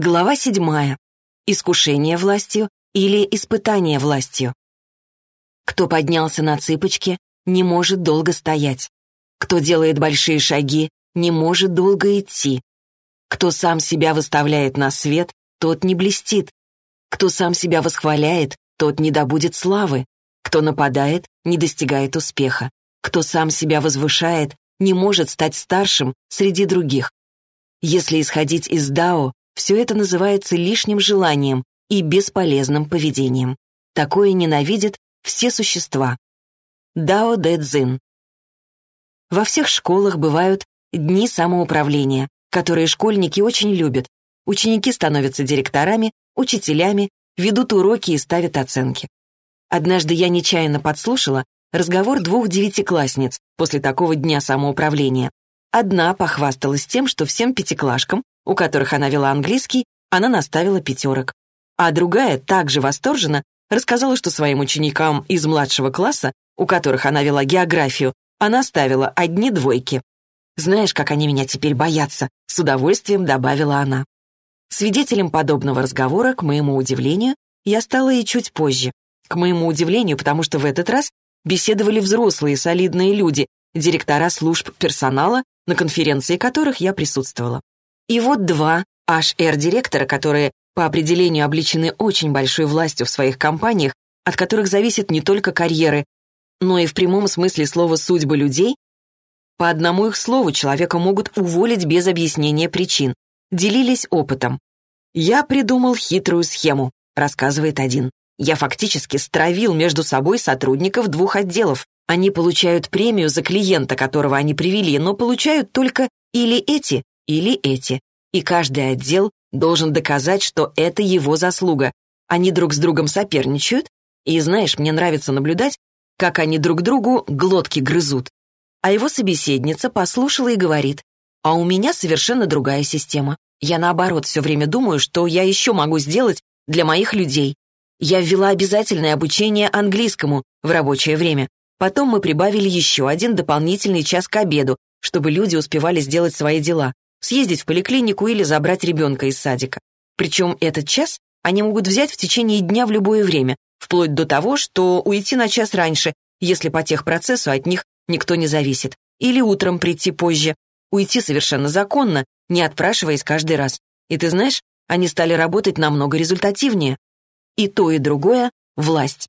Глава седьмая. Искушение властью или испытание властью. Кто поднялся на цыпочки, не может долго стоять. Кто делает большие шаги, не может долго идти. Кто сам себя выставляет на свет, тот не блестит. Кто сам себя восхваляет, тот не добудет славы. Кто нападает, не достигает успеха. Кто сам себя возвышает, не может стать старшим среди других. Если исходить из Дао, все это называется лишним желанием и бесполезным поведением. Такое ненавидят все существа. Дао Дэ Цзин. Во всех школах бывают дни самоуправления, которые школьники очень любят. Ученики становятся директорами, учителями, ведут уроки и ставят оценки. Однажды я нечаянно подслушала разговор двух девятиклассниц после такого дня самоуправления. Одна похвасталась тем, что всем пятиклашкам у которых она вела английский, она наставила пятерок. А другая, также восторженно, рассказала, что своим ученикам из младшего класса, у которых она вела географию, она ставила одни двойки. «Знаешь, как они меня теперь боятся?» — с удовольствием добавила она. Свидетелем подобного разговора, к моему удивлению, я стала и чуть позже. К моему удивлению, потому что в этот раз беседовали взрослые солидные люди, директора служб персонала, на конференции которых я присутствовала. И вот два HR-директора, которые по определению обличены очень большой властью в своих компаниях, от которых зависит не только карьеры, но и в прямом смысле слова судьбы людей, по одному их слову человека могут уволить без объяснения причин, делились опытом. «Я придумал хитрую схему», — рассказывает один. «Я фактически стравил между собой сотрудников двух отделов. Они получают премию за клиента, которого они привели, но получают только или эти, или эти. И каждый отдел должен доказать, что это его заслуга. Они друг с другом соперничают, и, знаешь, мне нравится наблюдать, как они друг другу глотки грызут. А его собеседница послушала и говорит, а у меня совершенно другая система. Я, наоборот, все время думаю, что я еще могу сделать для моих людей. Я ввела обязательное обучение английскому в рабочее время. Потом мы прибавили еще один дополнительный час к обеду, чтобы люди успевали сделать свои дела съездить в поликлинику или забрать ребенка из садика. Причем этот час они могут взять в течение дня в любое время, вплоть до того, что уйти на час раньше, если по техпроцессу от них никто не зависит, или утром прийти позже, уйти совершенно законно, не отпрашиваясь каждый раз. И ты знаешь, они стали работать намного результативнее. И то, и другое — власть.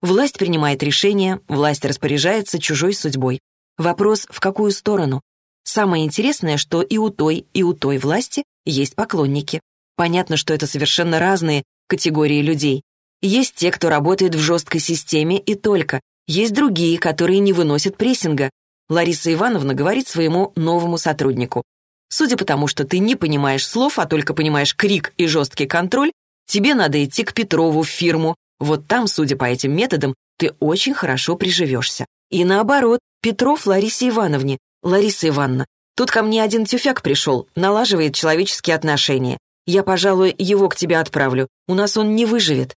Власть принимает решения, власть распоряжается чужой судьбой. Вопрос, в какую сторону? Самое интересное, что и у той, и у той власти есть поклонники. Понятно, что это совершенно разные категории людей. Есть те, кто работает в жесткой системе и только. Есть другие, которые не выносят прессинга. Лариса Ивановна говорит своему новому сотруднику. Судя по тому, что ты не понимаешь слов, а только понимаешь крик и жесткий контроль, тебе надо идти к Петрову в фирму. Вот там, судя по этим методам, ты очень хорошо приживешься. И наоборот, Петров Ларисе Ивановне. «Лариса Ивановна, тут ко мне один тюфяк пришел, налаживает человеческие отношения. Я, пожалуй, его к тебе отправлю. У нас он не выживет».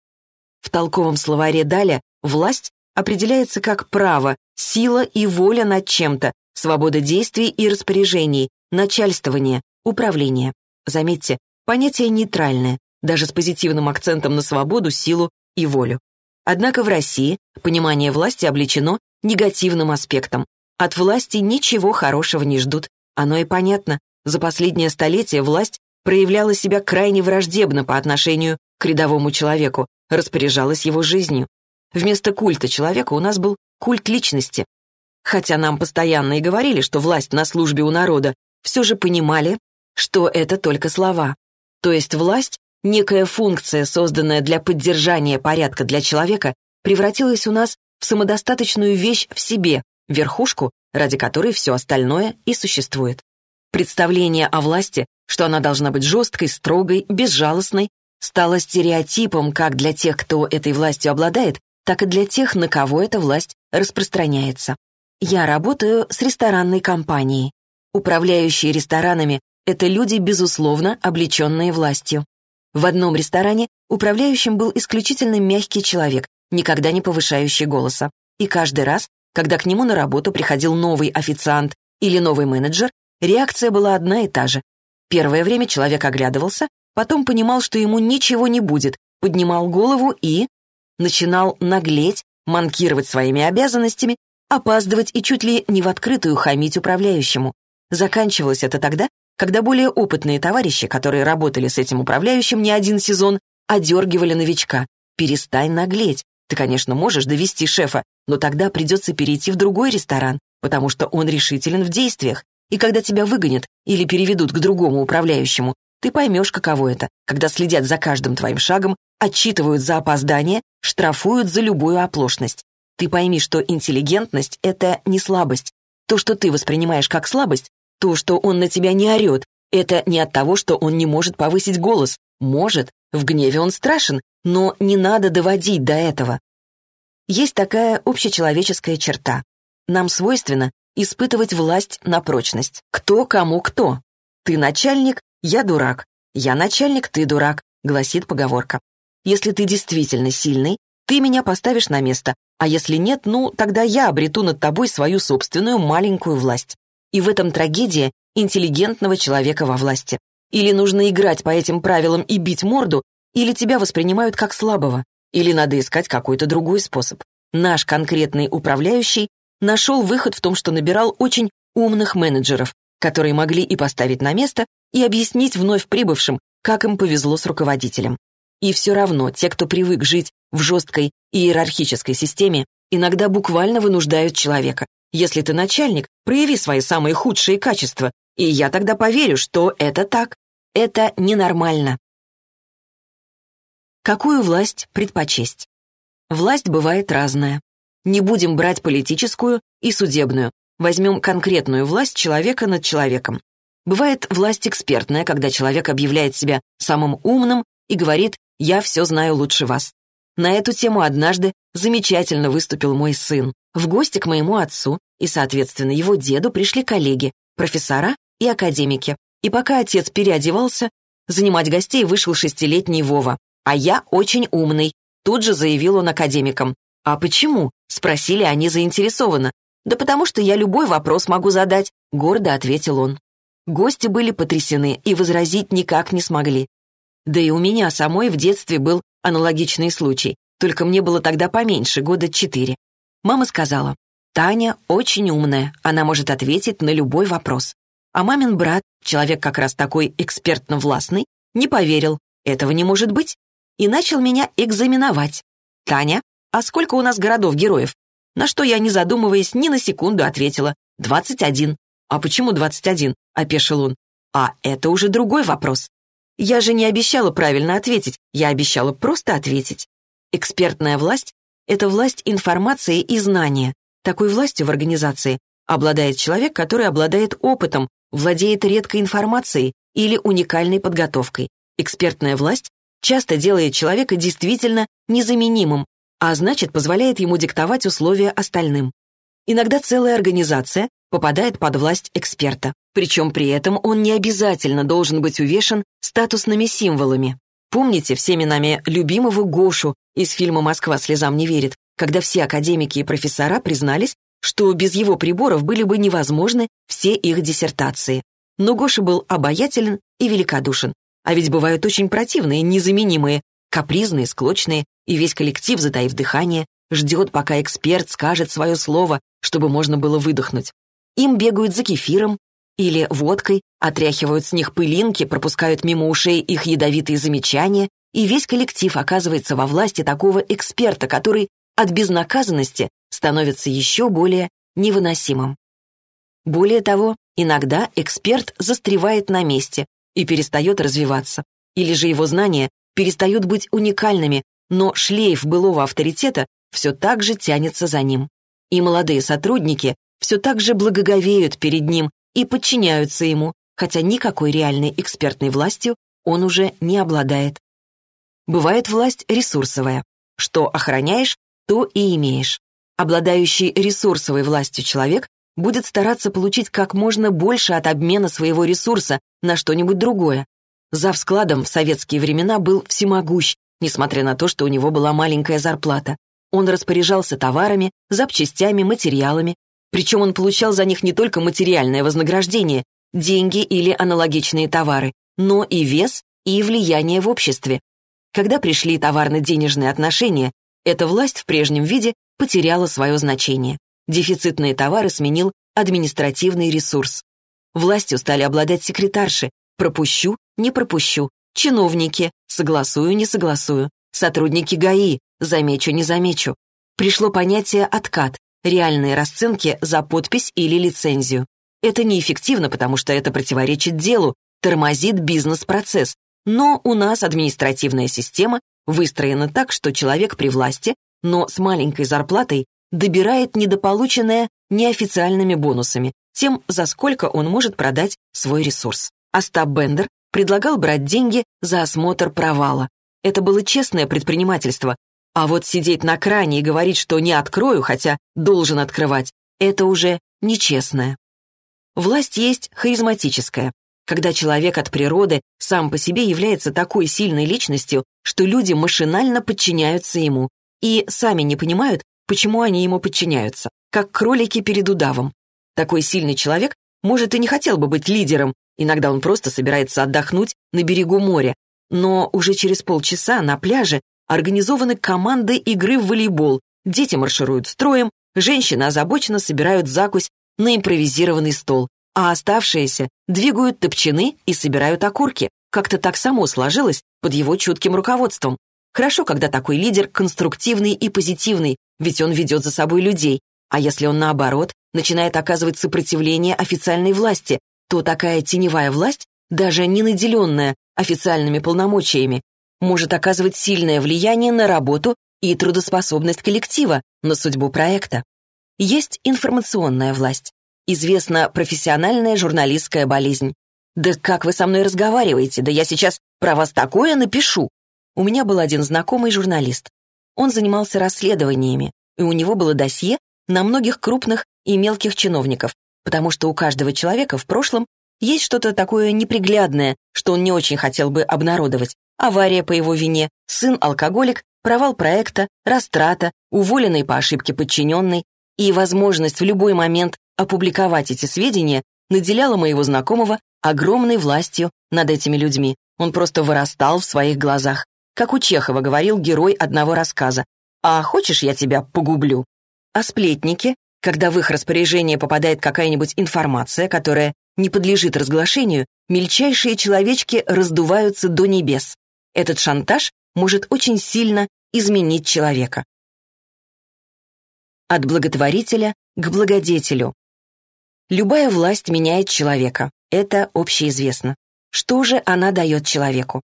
В толковом словаре Даля власть определяется как право, сила и воля над чем-то, свобода действий и распоряжений, начальствование, управление. Заметьте, понятие нейтральное, даже с позитивным акцентом на свободу, силу и волю. Однако в России понимание власти облечено негативным аспектом, от власти ничего хорошего не ждут. Оно и понятно. За последнее столетие власть проявляла себя крайне враждебно по отношению к рядовому человеку, распоряжалась его жизнью. Вместо культа человека у нас был культ личности. Хотя нам постоянно и говорили, что власть на службе у народа, все же понимали, что это только слова. То есть власть, некая функция, созданная для поддержания порядка для человека, превратилась у нас в самодостаточную вещь в себе, верхушку, ради которой все остальное и существует. Представление о власти, что она должна быть жесткой, строгой, безжалостной, стало стереотипом как для тех, кто этой властью обладает, так и для тех, на кого эта власть распространяется. Я работаю с ресторанной компанией. Управляющие ресторанами — это люди, безусловно, облеченные властью. В одном ресторане управляющим был исключительно мягкий человек, никогда не повышающий голоса. И каждый раз, когда к нему на работу приходил новый официант или новый менеджер, реакция была одна и та же. Первое время человек оглядывался, потом понимал, что ему ничего не будет, поднимал голову и... начинал наглеть, манкировать своими обязанностями, опаздывать и чуть ли не в открытую хамить управляющему. Заканчивалось это тогда, когда более опытные товарищи, которые работали с этим управляющим не один сезон, одергивали новичка. «Перестань наглеть. Ты, конечно, можешь довести шефа, но тогда придется перейти в другой ресторан, потому что он решителен в действиях. И когда тебя выгонят или переведут к другому управляющему, ты поймешь, каково это, когда следят за каждым твоим шагом, отчитывают за опоздание, штрафуют за любую оплошность. Ты пойми, что интеллигентность — это не слабость. То, что ты воспринимаешь как слабость, то, что он на тебя не орет, это не от того, что он не может повысить голос. Может, в гневе он страшен, но не надо доводить до этого. Есть такая общечеловеческая черта. Нам свойственно испытывать власть на прочность. Кто кому кто. Ты начальник, я дурак. Я начальник, ты дурак, гласит поговорка. Если ты действительно сильный, ты меня поставишь на место, а если нет, ну, тогда я обрету над тобой свою собственную маленькую власть. И в этом трагедия интеллигентного человека во власти. Или нужно играть по этим правилам и бить морду, или тебя воспринимают как слабого, или надо искать какой-то другой способ. Наш конкретный управляющий нашел выход в том, что набирал очень умных менеджеров, которые могли и поставить на место, и объяснить вновь прибывшим, как им повезло с руководителем. И все равно те, кто привык жить в жесткой иерархической системе, иногда буквально вынуждают человека если ты начальник, прояви свои самые худшие качества, и я тогда поверю, что это так. Это ненормально. Какую власть предпочесть? Власть бывает разная. Не будем брать политическую и судебную. Возьмем конкретную власть человека над человеком. Бывает власть экспертная, когда человек объявляет себя самым умным и говорит «я все знаю лучше вас». На эту тему однажды замечательно выступил мой сын. В гости к моему отцу и, соответственно, его деду пришли коллеги, профессора и академики. И пока отец переодевался, занимать гостей вышел шестилетний Вова. «А я очень умный», — тут же заявил он академикам. «А почему?» — спросили они заинтересованно. «Да потому что я любой вопрос могу задать», — гордо ответил он. Гости были потрясены и возразить никак не смогли. Да и у меня самой в детстве был аналогичный случай, только мне было тогда поменьше, года четыре. Мама сказала, «Таня очень умная, она может ответить на любой вопрос». А мамин брат, человек как раз такой экспертно-властный, не поверил, этого не может быть, и начал меня экзаменовать. «Таня, а сколько у нас городов-героев?» На что я, не задумываясь, ни на секунду ответила, «Двадцать один». «А почему двадцать один?» — опешил он. «А это уже другой вопрос. Я же не обещала правильно ответить, я обещала просто ответить. Экспертная власть это власть информации и знания. Такой властью в организации обладает человек, который обладает опытом, владеет редкой информацией или уникальной подготовкой. Экспертная власть часто делает человека действительно незаменимым, а значит, позволяет ему диктовать условия остальным. Иногда целая организация попадает под власть эксперта, причем при этом он не обязательно должен быть увешан статусными символами. Помните всеми нами любимого Гошу из фильма «Москва слезам не верит», когда все академики и профессора признались, что без его приборов были бы невозможны все их диссертации. Но Гоша был обаятелен и великодушен. А ведь бывают очень противные, незаменимые, капризные, склочные, и весь коллектив, затаив дыхание, ждет, пока эксперт скажет свое слово, чтобы можно было выдохнуть. Им бегают за кефиром, или водкой, отряхивают с них пылинки, пропускают мимо ушей их ядовитые замечания, и весь коллектив оказывается во власти такого эксперта, который от безнаказанности становится еще более невыносимым. Более того, иногда эксперт застревает на месте и перестает развиваться, или же его знания перестают быть уникальными, но шлейф былого авторитета все так же тянется за ним. И молодые сотрудники все так же благоговеют перед ним и подчиняются ему, хотя никакой реальной экспертной властью он уже не обладает. Бывает власть ресурсовая. Что охраняешь, то и имеешь. Обладающий ресурсовой властью человек будет стараться получить как можно больше от обмена своего ресурса на что-нибудь другое. Зав складом в советские времена был всемогущ, несмотря на то, что у него была маленькая зарплата. Он распоряжался товарами, запчастями, материалами, причем он получал за них не только материальное вознаграждение, деньги или аналогичные товары, но и вес и влияние в обществе. Когда пришли товарно-денежные отношения, эта власть в прежнем виде потеряла свое значение. Дефицитные товары сменил административный ресурс. Властью стали обладать секретарши, пропущу, не пропущу, чиновники, согласую, не согласую, сотрудники ГАИ, замечу, не замечу. Пришло понятие «откат», реальные расценки за подпись или лицензию. Это неэффективно, потому что это противоречит делу, тормозит бизнес-процесс. Но у нас административная система выстроена так, что человек при власти, но с маленькой зарплатой, добирает недополученное неофициальными бонусами, тем, за сколько он может продать свой ресурс. Остап Бендер предлагал брать деньги за осмотр провала. Это было честное предпринимательство. А вот сидеть на кране и говорить, что не открою, хотя должен открывать, это уже нечестное. Власть есть харизматическая, когда человек от природы сам по себе является такой сильной личностью, что люди машинально подчиняются ему и сами не понимают, почему они ему подчиняются, как кролики перед удавом. Такой сильный человек, может, и не хотел бы быть лидером, иногда он просто собирается отдохнуть на берегу моря, но уже через полчаса на пляже организованы команды игры в волейбол, дети маршируют строем, женщины озабоченно собирают закусь на импровизированный стол, а оставшиеся двигают топчаны и собирают окурки. Как-то так само сложилось под его чутким руководством. Хорошо, когда такой лидер конструктивный и позитивный, ведь он ведет за собой людей. А если он, наоборот, начинает оказывать сопротивление официальной власти, то такая теневая власть, даже не наделенная официальными полномочиями, может оказывать сильное влияние на работу и трудоспособность коллектива, на судьбу проекта. Есть информационная власть. Известна профессиональная журналистская болезнь. «Да как вы со мной разговариваете? Да я сейчас про вас такое напишу!» У меня был один знакомый журналист. Он занимался расследованиями, и у него было досье на многих крупных и мелких чиновников, потому что у каждого человека в прошлом есть что-то такое неприглядное, что он не очень хотел бы обнародовать. Авария по его вине, сын-алкоголик, провал проекта, растрата, уволенный по ошибке подчиненный, и возможность в любой момент опубликовать эти сведения наделяла моего знакомого огромной властью над этими людьми. Он просто вырастал в своих глазах. Как у Чехова говорил герой одного рассказа. «А хочешь, я тебя погублю?» А сплетники, когда в их распоряжение попадает какая-нибудь информация, которая не подлежит разглашению, мельчайшие человечки раздуваются до небес. Этот шантаж может очень сильно изменить человека от благотворителя к благодетелю. Любая власть меняет человека, это общеизвестно. Что же она дает человеку?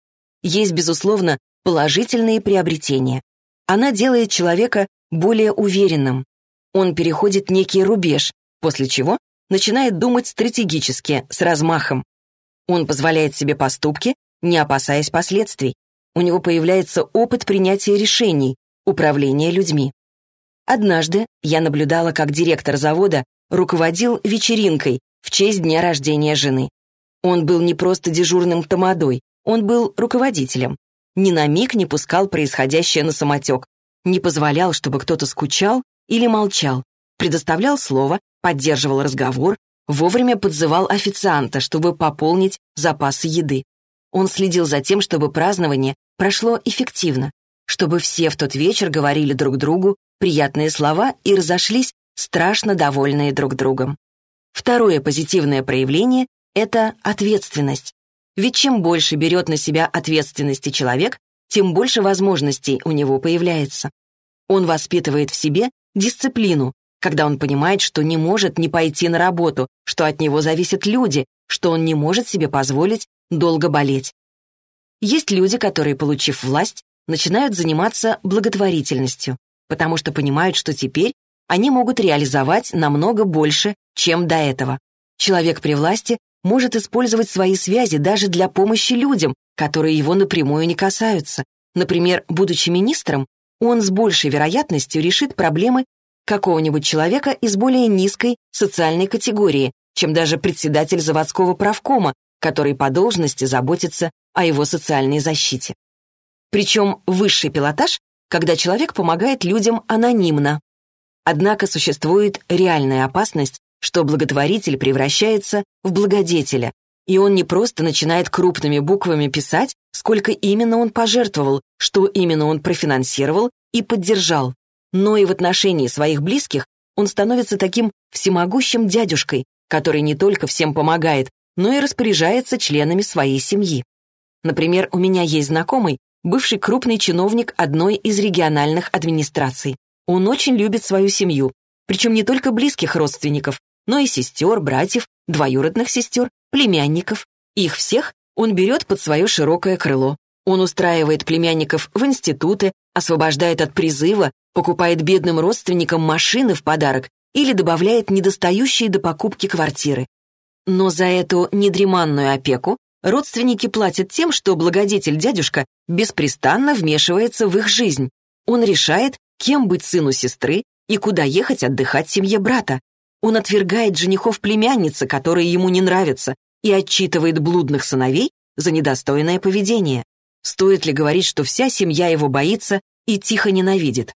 Есть, безусловно, положительные приобретения. Она делает человека более уверенным. Он переходит некий рубеж, после чего начинает думать стратегически, с размахом. Он позволяет себе поступки, не опасаясь последствий. У него появляется опыт принятия решений, управления людьми. Однажды я наблюдала, как директор завода руководил вечеринкой в честь дня рождения жены. Он был не просто дежурным тамадой, он был руководителем. Ни на миг не пускал происходящее на самотек, не позволял, чтобы кто-то скучал или молчал, предоставлял слово, поддерживал разговор, вовремя подзывал официанта, чтобы пополнить запасы еды. Он следил за тем, чтобы празднование прошло эффективно, чтобы все в тот вечер говорили друг другу приятные слова и разошлись, страшно довольные друг другом. Второе позитивное проявление — это ответственность. Ведь чем больше берет на себя ответственности человек, тем больше возможностей у него появляется. Он воспитывает в себе дисциплину, когда он понимает, что не может не пойти на работу, что от него зависят люди, что он не может себе позволить долго болеть. Есть люди, которые, получив власть, начинают заниматься благотворительностью потому что понимают, что теперь они могут реализовать намного больше, чем до этого. Человек при власти может использовать свои связи даже для помощи людям, которые его напрямую не касаются. Например, будучи министром, он с большей вероятностью решит проблемы какого-нибудь человека из более низкой социальной категории, чем даже председатель заводского правкома, который по должности заботится о его социальной защите. Причем высший пилотаж когда человек помогает людям анонимно. Однако существует реальная опасность, что благотворитель превращается в благодетеля, И он не просто начинает крупными буквами писать, сколько именно он пожертвовал, что именно он профинансировал и поддержал. Но и в отношении своих близких он становится таким всемогущим дядюшкой, который не только всем помогает, но и распоряжается членами своей семьи. Например, у меня есть знакомый, бывший крупный чиновник одной из региональных администраций. Он очень любит свою семью, причем не только близких родственников, но и сестер, братьев, двоюродных сестер, племянников. Их всех он берет под свое широкое крыло. Он устраивает племянников в институты, освобождает от призыва, покупает бедным родственникам машины в подарок или добавляет недостающие до покупки квартиры. Но за эту недреманную опеку родственники платят тем, что благодетель-дядюшка беспрестанно вмешивается в их жизнь. Он решает, кем быть сыну сестры и куда ехать отдыхать семье брата. Он отвергает женихов племянницы, которые ему не нравятся, и отчитывает блудных сыновей за недостойное поведение. Стоит ли говорить, что вся семья его боится и тихо ненавидит?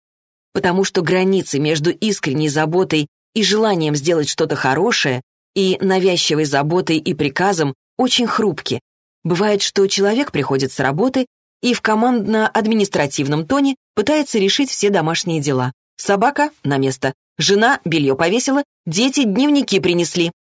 Потому что границы между искренней заботой и желанием сделать что-то хорошее и навязчивой заботой и приказом очень хрупки. Бывает, что человек приходит с работы и в командно-административном тоне пытается решить все домашние дела. Собака на место, жена белье повесила, дети дневники принесли.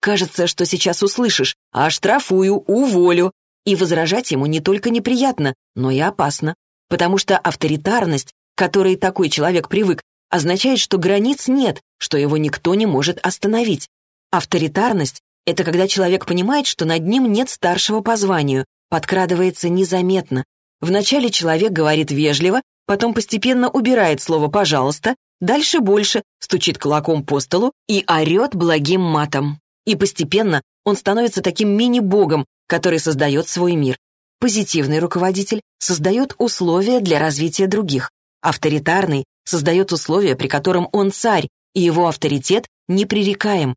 Кажется, что сейчас услышишь «а штрафую, уволю». И возражать ему не только неприятно, но и опасно. Потому что авторитарность, к которой такой человек привык, означает, что границ нет, что его никто не может остановить. Авторитарность — это когда человек понимает, что над ним нет старшего по званию, подкрадывается незаметно. Вначале человек говорит вежливо, потом постепенно убирает слово «пожалуйста», дальше больше, стучит кулаком по столу и орет благим матом. И постепенно он становится таким мини-богом, который создает свой мир. Позитивный руководитель создает условия для развития других. Авторитарный создает условия, при котором он царь, и его авторитет непререкаем,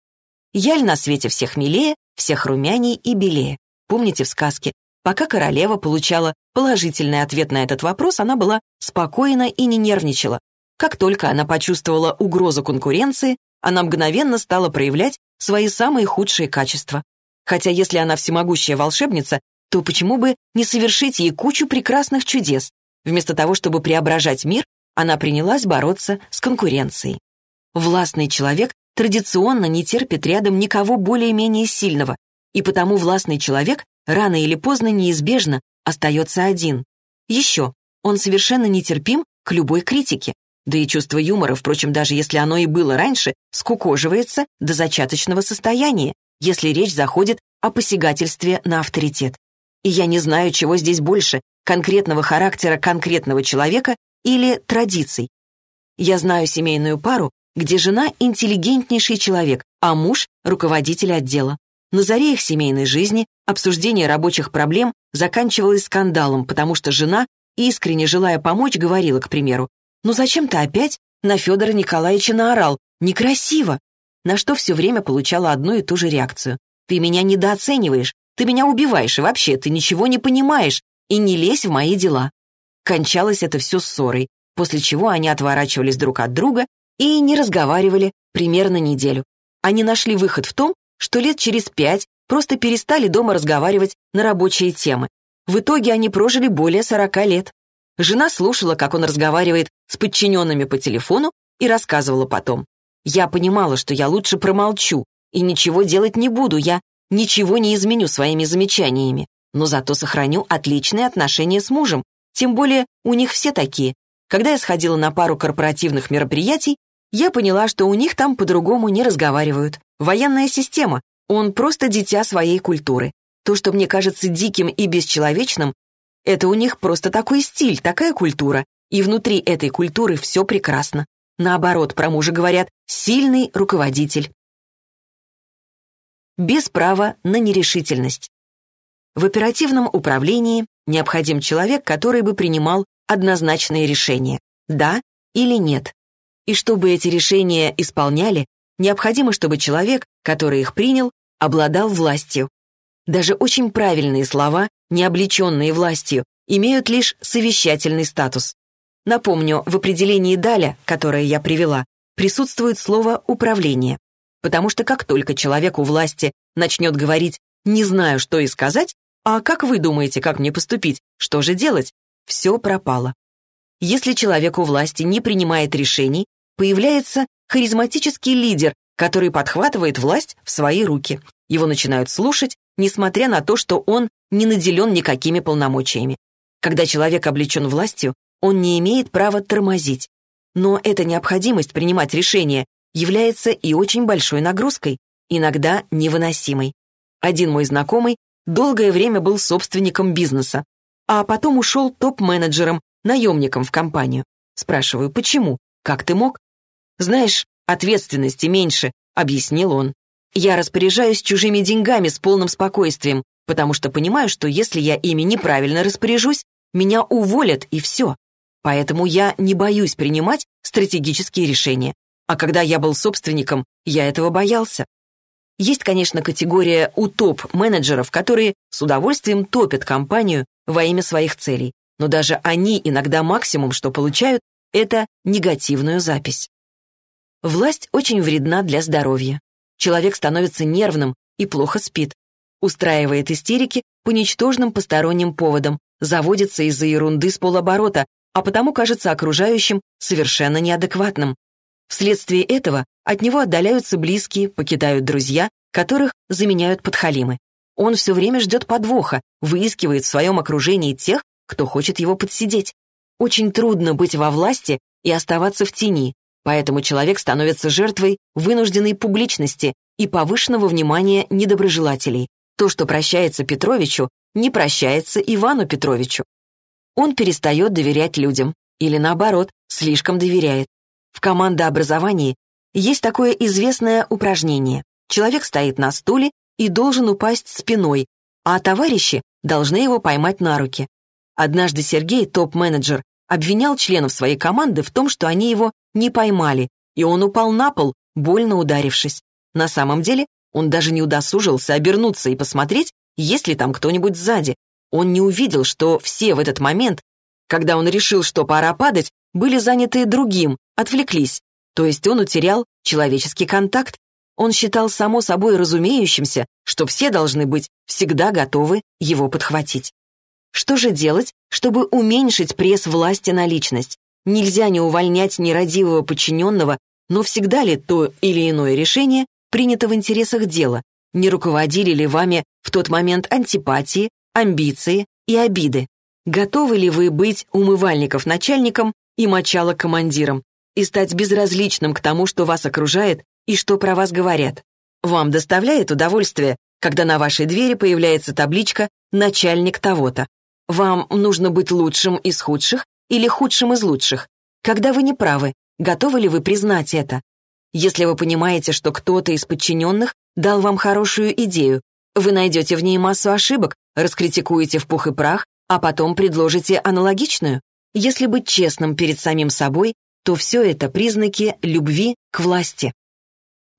Яль на свете всех милее, всех румяней и белее. Помните в сказке? Пока королева получала положительный ответ на этот вопрос, она была спокойна и не нервничала. Как только она почувствовала угрозу конкуренции, она мгновенно стала проявлять свои самые худшие качества. Хотя если она всемогущая волшебница, то почему бы не совершить ей кучу прекрасных чудес? Вместо того, чтобы преображать мир, она принялась бороться с конкуренцией. Властный человек традиционно не терпит рядом никого более-менее сильного, и потому властный человек рано или поздно неизбежно остается один. Еще, он совершенно нетерпим к любой критике, да и чувство юмора, впрочем, даже если оно и было раньше, скукоживается до зачаточного состояния, если речь заходит о посягательстве на авторитет. И я не знаю, чего здесь больше, конкретного характера конкретного человека или традиций. Я знаю семейную пару, где жена — интеллигентнейший человек, а муж — руководитель отдела. На заре их семейной жизни обсуждение рабочих проблем заканчивалось скандалом, потому что жена, искренне желая помочь, говорила, к примеру, «Ну зачем ты опять на Федора Николаевича наорал? Некрасиво!» На что все время получала одну и ту же реакцию. «Ты меня недооцениваешь, ты меня убиваешь, и вообще ты ничего не понимаешь, и не лезь в мои дела». Кончалось это все ссорой, после чего они отворачивались друг от друга и не разговаривали примерно неделю. Они нашли выход в том, что лет через пять просто перестали дома разговаривать на рабочие темы. В итоге они прожили более 40 лет. Жена слушала, как он разговаривает с подчиненными по телефону и рассказывала потом. «Я понимала, что я лучше промолчу и ничего делать не буду, я ничего не изменю своими замечаниями, но зато сохраню отличные отношения с мужем, тем более у них все такие. Когда я сходила на пару корпоративных мероприятий, я поняла, что у них там по-другому не разговаривают. Военная система. Он просто дитя своей культуры. То, что мне кажется диким и бесчеловечным, это у них просто такой стиль, такая культура. И внутри этой культуры все прекрасно. Наоборот, про мужа говорят «сильный руководитель». Без права на нерешительность. В оперативном управлении необходим человек, который бы принимал однозначные решения «да» или «нет», и чтобы эти решения исполняли, необходимо, чтобы человек, который их принял, обладал властью. Даже очень правильные слова, не облеченные властью, имеют лишь совещательный статус. Напомню, в определении Даля, которое я привела, присутствует слово «управление». Потому что как только человек у власти начнет говорить Не знаю, что и сказать, а как вы думаете, как мне поступить? Что же делать? Все пропало. Если человек у власти не принимает решений, появляется харизматический лидер, который подхватывает власть в свои руки. Его начинают слушать, несмотря на то, что он не наделен никакими полномочиями. Когда человек облечен властью, он не имеет права тормозить. Но эта необходимость принимать решения является и очень большой нагрузкой, иногда невыносимой. Один мой знакомый долгое время был собственником бизнеса, а потом ушел топ-менеджером, наемником в компанию. Спрашиваю, почему? Как ты мог? Знаешь, ответственности меньше, объяснил он. Я распоряжаюсь чужими деньгами с полным спокойствием, потому что понимаю, что если я ими неправильно распоряжусь, меня уволят и все. Поэтому я не боюсь принимать стратегические решения. А когда я был собственником, я этого боялся. Есть, конечно, категория у топ-менеджеров, которые с удовольствием топят компанию во имя своих целей. Но даже они иногда максимум, что получают, это негативную запись. Власть очень вредна для здоровья. Человек становится нервным и плохо спит, устраивает истерики по ничтожным посторонним поводам, заводится из-за ерунды с полоборота, а потому кажется окружающим совершенно неадекватным. Вследствие этого от него отдаляются близкие, покидают друзья, которых заменяют подхалимы. Он все время ждет подвоха, выискивает в своем окружении тех, кто хочет его подсидеть. Очень трудно быть во власти и оставаться в тени, поэтому человек становится жертвой вынужденной публичности и повышенного внимания недоброжелателей. То, что прощается Петровичу, не прощается Ивану Петровичу. Он перестает доверять людям, или наоборот, слишком доверяет. В командообразовании есть такое известное упражнение. Человек стоит на стуле и должен упасть спиной, а товарищи должны его поймать на руки. Однажды Сергей, топ-менеджер, обвинял членов своей команды в том, что они его не поймали, и он упал на пол, больно ударившись. На самом деле он даже не удосужился обернуться и посмотреть, есть ли там кто-нибудь сзади. Он не увидел, что все в этот момент, когда он решил, что пора падать, были заняты другим, отвлеклись. То есть он утерял человеческий контакт. Он считал само собой разумеющимся, что все должны быть всегда готовы его подхватить. Что же делать, чтобы уменьшить пресс власти на личность? Нельзя не увольнять нерадивого подчиненного, но всегда ли то или иное решение принято в интересах дела, не руководили ли вами в тот момент антипатии, амбиции и обиды. Готовы ли вы быть умывальников начальником и мочало командиром, и стать безразличным к тому, что вас окружает и что про вас говорят? Вам доставляет удовольствие, когда на вашей двери появляется табличка «Начальник того-то». Вам нужно быть лучшим из худших или худшим из лучших. Когда вы не правы, готовы ли вы признать это? Если вы понимаете, что кто-то из подчиненных дал вам хорошую идею, вы найдете в ней массу ошибок, раскритикуете в пух и прах, а потом предложите аналогичную. Если быть честным перед самим собой, то все это признаки любви к власти.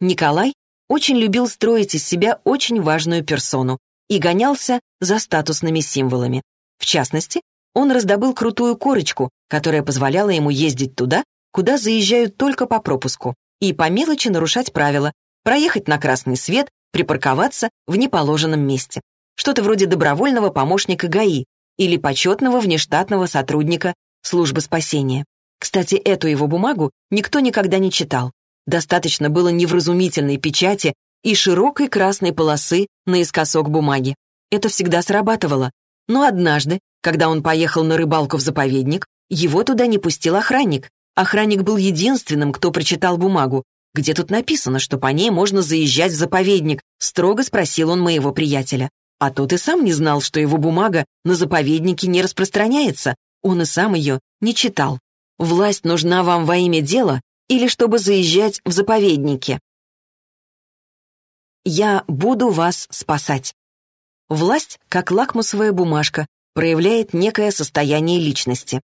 Николай очень любил строить из себя очень важную персону и гонялся за статусными символами. В частности, он раздобыл крутую корочку, которая позволяла ему ездить туда, куда заезжают только по пропуску и по мелочи нарушать правила, проехать на красный свет, припарковаться в неположенном месте. Что-то вроде добровольного помощника ГАИ или почетного внештатного сотрудника службы спасения. Кстати, эту его бумагу никто никогда не читал. Достаточно было невразумительной печати и широкой красной полосы наискосок бумаги. Это всегда срабатывало. Но однажды, когда он поехал на рыбалку в заповедник, его туда не пустил охранник, Охранник был единственным, кто прочитал бумагу. «Где тут написано, что по ней можно заезжать в заповедник?» Строго спросил он моего приятеля. А тот и сам не знал, что его бумага на заповеднике не распространяется. Он и сам ее не читал. Власть нужна вам во имя дела или чтобы заезжать в заповедники? Я буду вас спасать. Власть, как лакмусовая бумажка, проявляет некое состояние личности.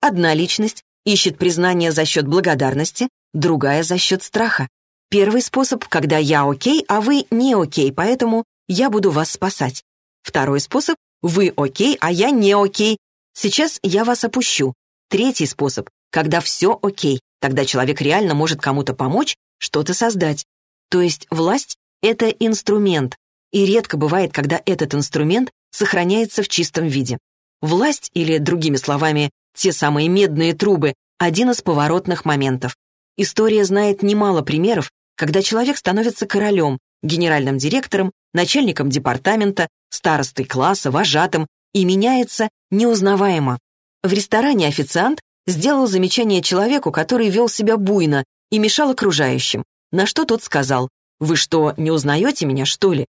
Одна личность ищет признание за счет благодарности, другая за счет страха. Первый способ, когда я окей, а вы не окей, поэтому я буду вас спасать. Второй способ, вы окей, а я не окей. Сейчас я вас опущу. Третий способ, когда все окей, тогда человек реально может кому-то помочь, что-то создать. То есть власть — это инструмент. И редко бывает, когда этот инструмент сохраняется в чистом виде. Власть, или, другими словами, те самые медные трубы, один из поворотных моментов. История знает немало примеров, когда человек становится королем, генеральным директором, начальником департамента, старостой класса, вожатым и меняется неузнаваемо. В ресторане официант сделал замечание человеку, который вел себя буйно и мешал окружающим, на что тот сказал, «Вы что, не узнаете меня, что ли?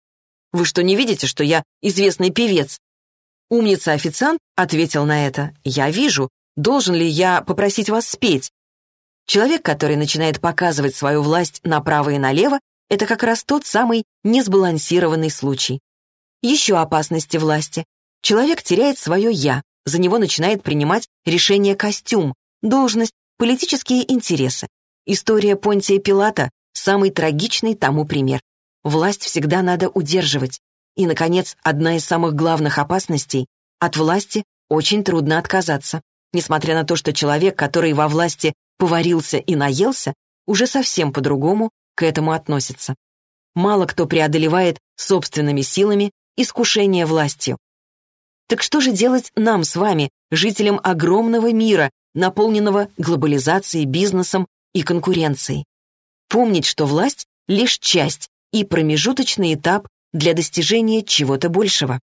Вы что, не видите, что я известный певец?» Умница-официант ответил на это, «Я вижу, должен ли я попросить вас спеть?» Человек, который начинает показывать свою власть направо и налево, это как раз тот самый несбалансированный случай. Еще опасности власти. Человек теряет свое «я», за него начинает принимать решение костюм, должность, политические интересы. История Понтия Пилата – самый трагичный тому пример. Власть всегда надо удерживать. И, наконец, одна из самых главных опасностей – от власти очень трудно отказаться. Несмотря на то, что человек, который во власти поварился и наелся, уже совсем по-другому к этому относится. Мало кто преодолевает собственными силами искушение властью. Так что же делать нам с вами, жителям огромного мира, наполненного глобализацией, бизнесом и конкуренцией? Помнить, что власть — лишь часть и промежуточный этап для достижения чего-то большего.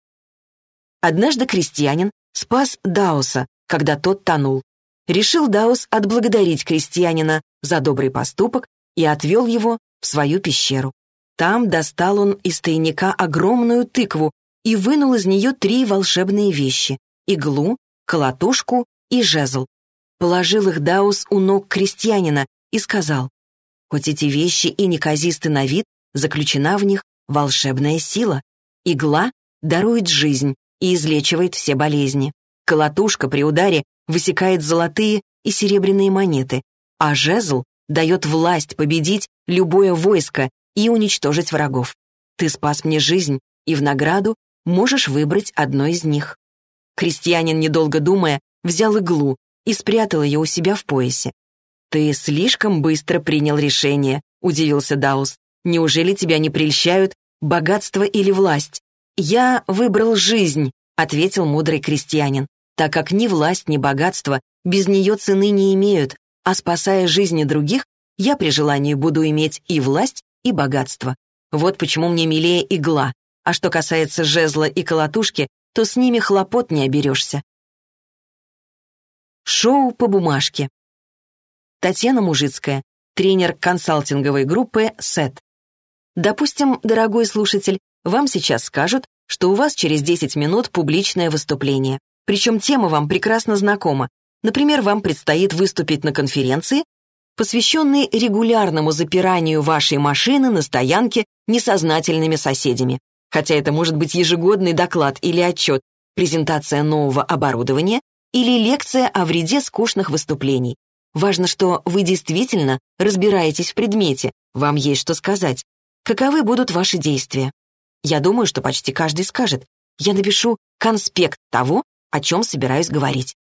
Однажды крестьянин спас Даоса, когда тот тонул. Решил Даос отблагодарить крестьянина за добрый поступок и отвел его в свою пещеру. Там достал он из тайника огромную тыкву и вынул из нее три волшебные вещи — иглу, колотушку и жезл. Положил их Даус у ног крестьянина и сказал, «Хоть эти вещи и неказисты на вид, заключена в них волшебная сила. Игла дарует жизнь и излечивает все болезни. Колотушка при ударе высекает золотые и серебряные монеты, а жезл дает власть победить любое войско и уничтожить врагов. Ты спас мне жизнь, и в награду можешь выбрать одно из них. Крестьянин, недолго думая, взял иглу и спрятал ее у себя в поясе. «Ты слишком быстро принял решение», — удивился Даус. «Неужели тебя не прельщают богатство или власть?» «Я выбрал жизнь», — ответил мудрый крестьянин, «так как ни власть, ни богатство без нее цены не имеют, а спасая жизни других, я при желании буду иметь и власть, и богатство. Вот почему мне милее игла, а что касается жезла и колотушки, то с ними хлопот не оберешься. Шоу по бумажке. Татьяна Мужицкая, тренер консалтинговой группы «СЭТ». Допустим, дорогой слушатель, вам сейчас скажут, что у вас через 10 минут публичное выступление. Причем тема вам прекрасно знакома. Например, вам предстоит выступить на конференции, посвященной регулярному запиранию вашей машины на стоянке несознательными соседями хотя это может быть ежегодный доклад или отчет, презентация нового оборудования или лекция о вреде скучных выступлений. Важно, что вы действительно разбираетесь в предмете, вам есть что сказать. Каковы будут ваши действия? Я думаю, что почти каждый скажет. Я напишу конспект того, о чем собираюсь говорить.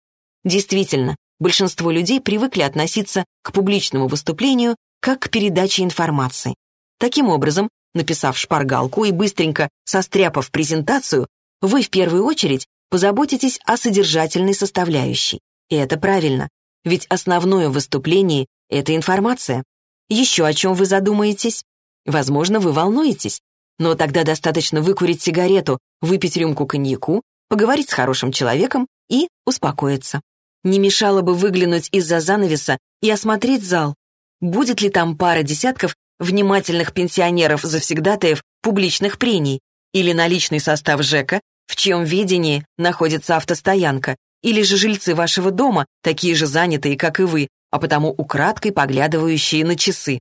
Действительно, большинство людей привыкли относиться к публичному выступлению как к передаче информации. Таким образом, Написав шпаргалку и быстренько состряпав презентацию, вы в первую очередь позаботитесь о содержательной составляющей. И это правильно, ведь основное в выступлении — это информация. Еще о чем вы задумаетесь? Возможно, вы волнуетесь, но тогда достаточно выкурить сигарету, выпить рюмку коньяку, поговорить с хорошим человеком и успокоиться. Не мешало бы выглянуть из-за занавеса и осмотреть зал. Будет ли там пара десятков внимательных пенсионеров-завсегдатаев публичных прений, или наличный состав ЖЭКа, в чьем видении находится автостоянка, или же жильцы вашего дома, такие же занятые, как и вы, а потому украдкой поглядывающие на часы.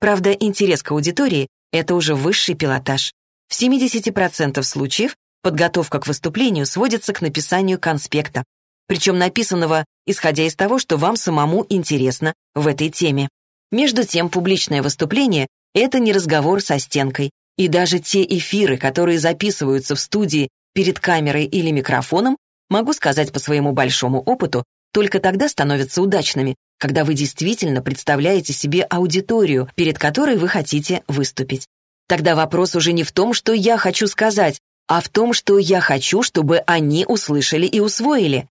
Правда, интерес к аудитории — это уже высший пилотаж. В 70% случаев подготовка к выступлению сводится к написанию конспекта, причем написанного, исходя из того, что вам самому интересно в этой теме. Между тем, публичное выступление — это не разговор со стенкой, и даже те эфиры, которые записываются в студии перед камерой или микрофоном, могу сказать по своему большому опыту, только тогда становятся удачными, когда вы действительно представляете себе аудиторию, перед которой вы хотите выступить. Тогда вопрос уже не в том, что я хочу сказать, а в том, что я хочу, чтобы они услышали и усвоили.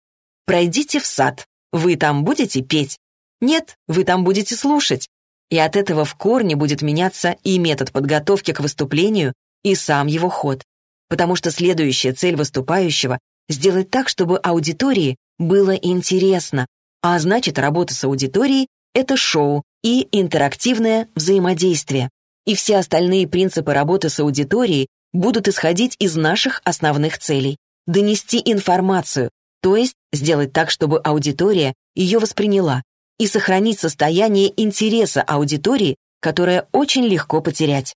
Пройдите в сад. Вы там будете петь? Нет, вы там будете слушать. И от этого в корне будет меняться и метод подготовки к выступлению, и сам его ход. Потому что следующая цель выступающего — сделать так, чтобы аудитории было интересно, а значит, работа с аудиторией — это шоу и интерактивное взаимодействие. И все остальные принципы работы с аудиторией будут исходить из наших основных целей. Донести информацию, то есть сделать так, чтобы аудитория ее восприняла, и сохранить состояние интереса аудитории, которое очень легко потерять.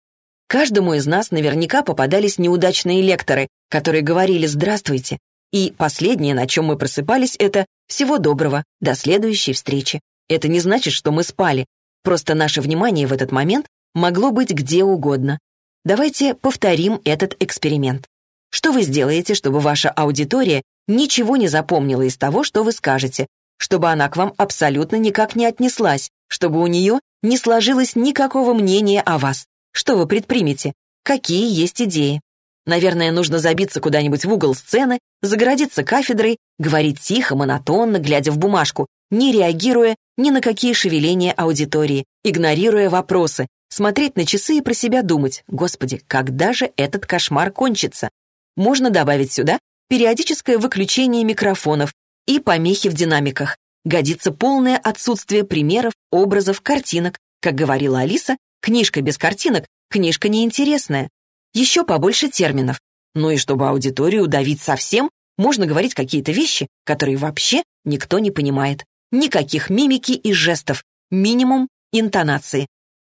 Каждому из нас наверняка попадались неудачные лекторы, которые говорили «здравствуйте». И последнее, на чем мы просыпались, это «всего доброго, до следующей встречи». Это не значит, что мы спали, просто наше внимание в этот момент могло быть где угодно. Давайте повторим этот эксперимент. Что вы сделаете, чтобы ваша аудитория ничего не запомнила из того, что вы скажете, чтобы она к вам абсолютно никак не отнеслась, чтобы у нее не сложилось никакого мнения о вас. Что вы предпримете? Какие есть идеи? Наверное, нужно забиться куда-нибудь в угол сцены, загородиться кафедрой, говорить тихо, монотонно, глядя в бумажку, не реагируя ни на какие шевеления аудитории, игнорируя вопросы, смотреть на часы и про себя думать, «Господи, когда же этот кошмар кончится?» Можно добавить сюда периодическое выключение микрофонов и помехи в динамиках. Годится полное отсутствие примеров, образов, картинок. Как говорила Алиса, книжка без картинок — книжка неинтересная. Еще побольше терминов. Ну и чтобы аудиторию удавить совсем, можно говорить какие-то вещи, которые вообще никто не понимает. Никаких мимики и жестов, минимум интонации.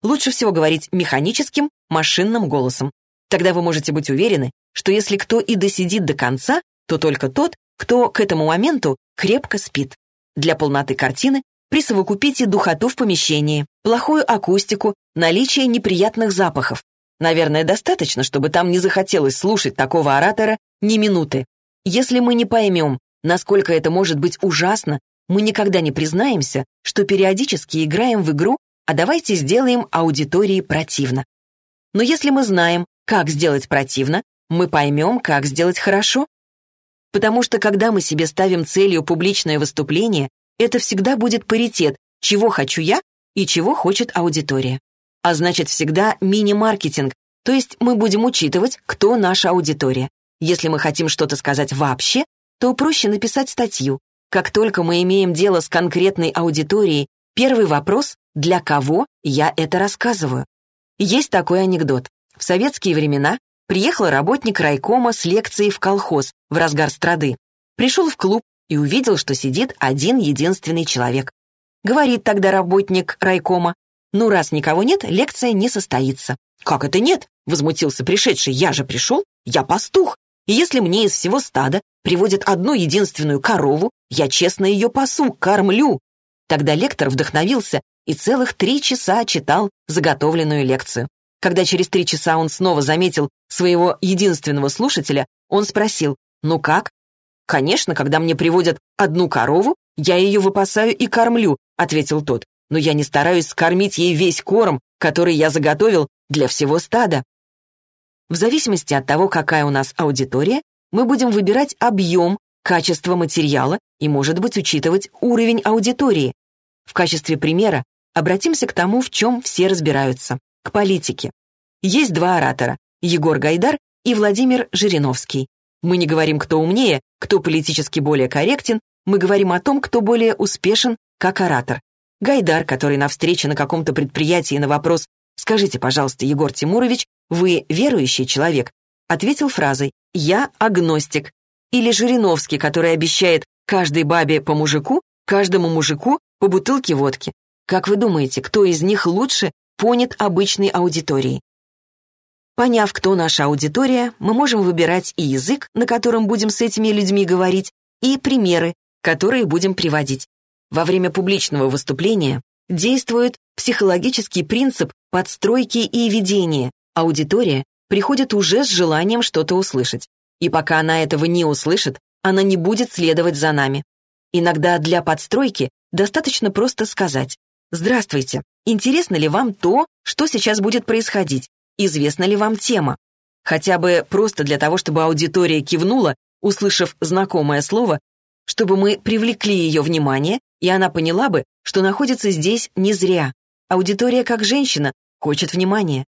Лучше всего говорить механическим, машинным голосом. Тогда вы можете быть уверены, что если кто и досидит до конца, то только тот, кто к этому моменту крепко спит. Для полноты картины присовокупите духоту в помещении, плохую акустику, наличие неприятных запахов. Наверное, достаточно, чтобы там не захотелось слушать такого оратора ни минуты. Если мы не поймем, насколько это может быть ужасно, мы никогда не признаемся, что периодически играем в игру, а давайте сделаем аудитории противно. Но если мы знаем, как сделать противно, мы поймем, как сделать хорошо. Потому что когда мы себе ставим целью публичное выступление, это всегда будет паритет, чего хочу я и чего хочет аудитория. А значит, всегда мини-маркетинг, то есть мы будем учитывать, кто наша аудитория. Если мы хотим что-то сказать вообще, то проще написать статью. Как только мы имеем дело с конкретной аудиторией, первый вопрос — для кого я это рассказываю? Есть такой анекдот. В советские времена приехал работник райкома с лекцией в колхоз в разгар страды. Пришел в клуб и увидел, что сидит один единственный человек. Говорит тогда работник райкома, ну раз никого нет, лекция не состоится. «Как это нет?» — возмутился пришедший. «Я же пришел, я пастух, и если мне из всего стада приводят одну единственную корову, я честно ее пасу, кормлю». Тогда лектор вдохновился и целых три часа читал заготовленную лекцию. Когда через три часа он снова заметил своего единственного слушателя, он спросил, «Ну как?» «Конечно, когда мне приводят одну корову, я ее выпасаю и кормлю», — ответил тот. «Но я не стараюсь скормить ей весь корм, который я заготовил для всего стада». В зависимости от того, какая у нас аудитория, мы будем выбирать объем, качество материала и, может быть, учитывать уровень аудитории. В качестве примера обратимся к тому, в чем все разбираются, к политике. Есть два оратора – Егор Гайдар и Владимир Жириновский. Мы не говорим, кто умнее, кто политически более корректен, мы говорим о том, кто более успешен как оратор. Гайдар, который на встрече на каком-то предприятии на вопрос «Скажите, пожалуйста, Егор Тимурович, «Вы верующий человек?» ответил фразой «Я агностик». Или Жириновский, который обещает каждой бабе по мужику, каждому мужику по бутылке водки. Как вы думаете, кто из них лучше понят обычной аудиторией? Поняв, кто наша аудитория, мы можем выбирать и язык, на котором будем с этими людьми говорить, и примеры, которые будем приводить. Во время публичного выступления действует психологический принцип подстройки и ведения, Аудитория приходит уже с желанием что-то услышать. И пока она этого не услышит, она не будет следовать за нами. Иногда для подстройки достаточно просто сказать «Здравствуйте, интересно ли вам то, что сейчас будет происходить? известна ли вам тема. Хотя бы просто для того, чтобы аудитория кивнула, услышав знакомое слово, чтобы мы привлекли ее внимание, и она поняла бы, что находится здесь не зря. Аудитория, как женщина, хочет внимания.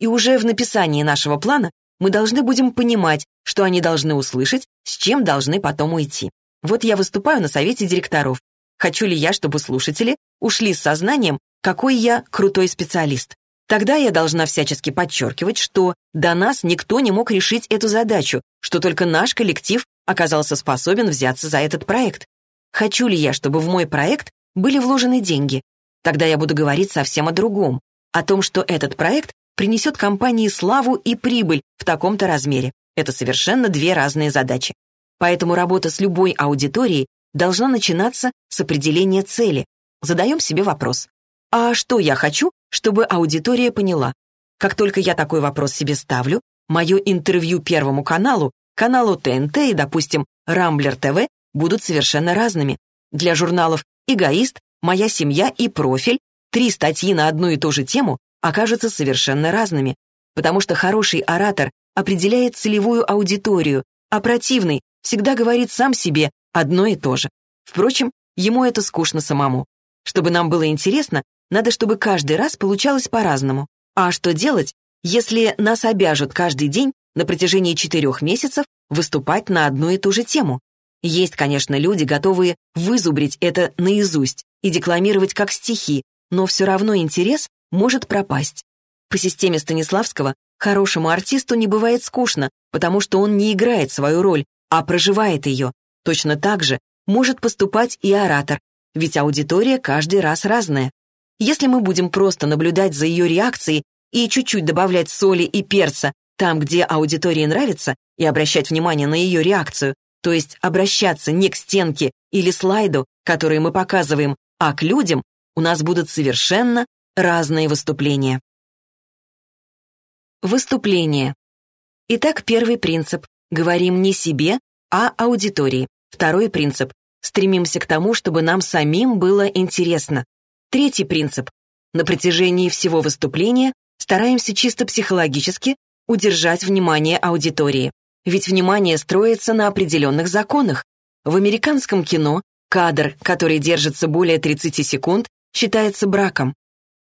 И уже в написании нашего плана мы должны будем понимать, что они должны услышать, с чем должны потом уйти. Вот я выступаю на совете директоров. Хочу ли я, чтобы слушатели ушли с сознанием, какой я крутой специалист? Тогда я должна всячески подчеркивать, что до нас никто не мог решить эту задачу, что только наш коллектив оказался способен взяться за этот проект. Хочу ли я, чтобы в мой проект были вложены деньги? Тогда я буду говорить совсем о другом, о том, что этот проект принесет компании славу и прибыль в таком-то размере. Это совершенно две разные задачи. Поэтому работа с любой аудиторией должна начинаться с определения цели. Задаем себе вопрос. А что я хочу, чтобы аудитория поняла? Как только я такой вопрос себе ставлю, мое интервью Первому каналу, каналу ТНТ и, допустим, Рамблер ТВ будут совершенно разными. Для журналов «Эгоист», «Моя семья» и «Профиль» три статьи на одну и ту же тему окажутся совершенно разными, потому что хороший оратор определяет целевую аудиторию, а противный всегда говорит сам себе одно и то же. Впрочем, ему это скучно самому. Чтобы нам было интересно, надо, чтобы каждый раз получалось по-разному. А что делать, если нас обяжут каждый день на протяжении четырех месяцев выступать на одну и ту же тему? Есть, конечно, люди, готовые вызубрить это наизусть и декламировать как стихи, но все равно интерес может пропасть. По системе Станиславского хорошему артисту не бывает скучно, потому что он не играет свою роль, а проживает ее. Точно так же может поступать и оратор, ведь аудитория каждый раз разная. Если мы будем просто наблюдать за ее реакцией и чуть-чуть добавлять соли и перца там, где аудитории нравится, и обращать внимание на ее реакцию, то есть обращаться не к стенке или слайду, которые мы показываем, а к людям, у нас будут совершенно разные выступления. Выступление. Итак, первый принцип. Говорим не себе, а аудитории. Второй принцип. Стремимся к тому, чтобы нам самим было интересно. Третий принцип. На протяжении всего выступления стараемся чисто психологически удержать внимание аудитории. Ведь внимание строится на определенных законах. В американском кино кадр, который держится более 30 секунд, считается браком.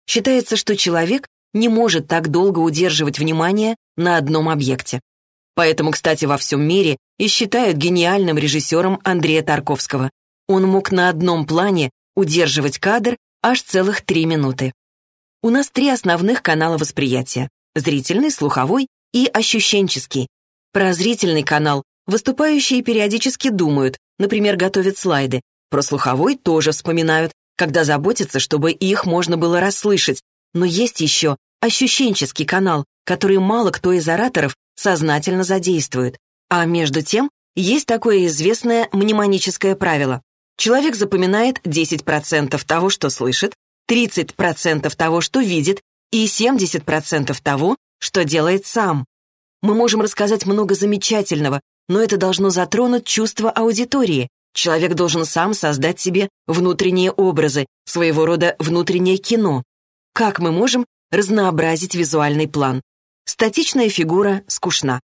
Считается, что человек не может так долго удерживать внимание на одном объекте. Поэтому, кстати, во всем мире и считают гениальным режиссером Андрея Тарковского. Он мог на одном плане удерживать кадр аж целых три минуты. У нас три основных канала восприятия — зрительный, слуховой и ощущенческий. Про зрительный канал выступающие периодически думают, например, готовят слайды. Про слуховой тоже вспоминают, когда заботятся, чтобы их можно было расслышать. Но есть еще ощущенческий канал, который мало кто из ораторов сознательно задействует. А между тем, есть такое известное мнемоническое правило. Человек запоминает 10% того, что слышит, 30% того, что видит, и 70% того, что делает сам. Мы можем рассказать много замечательного, но это должно затронуть чувство аудитории. Человек должен сам создать себе внутренние образы, своего рода внутреннее кино. Как мы можем разнообразить визуальный план? Статичная фигура скучна.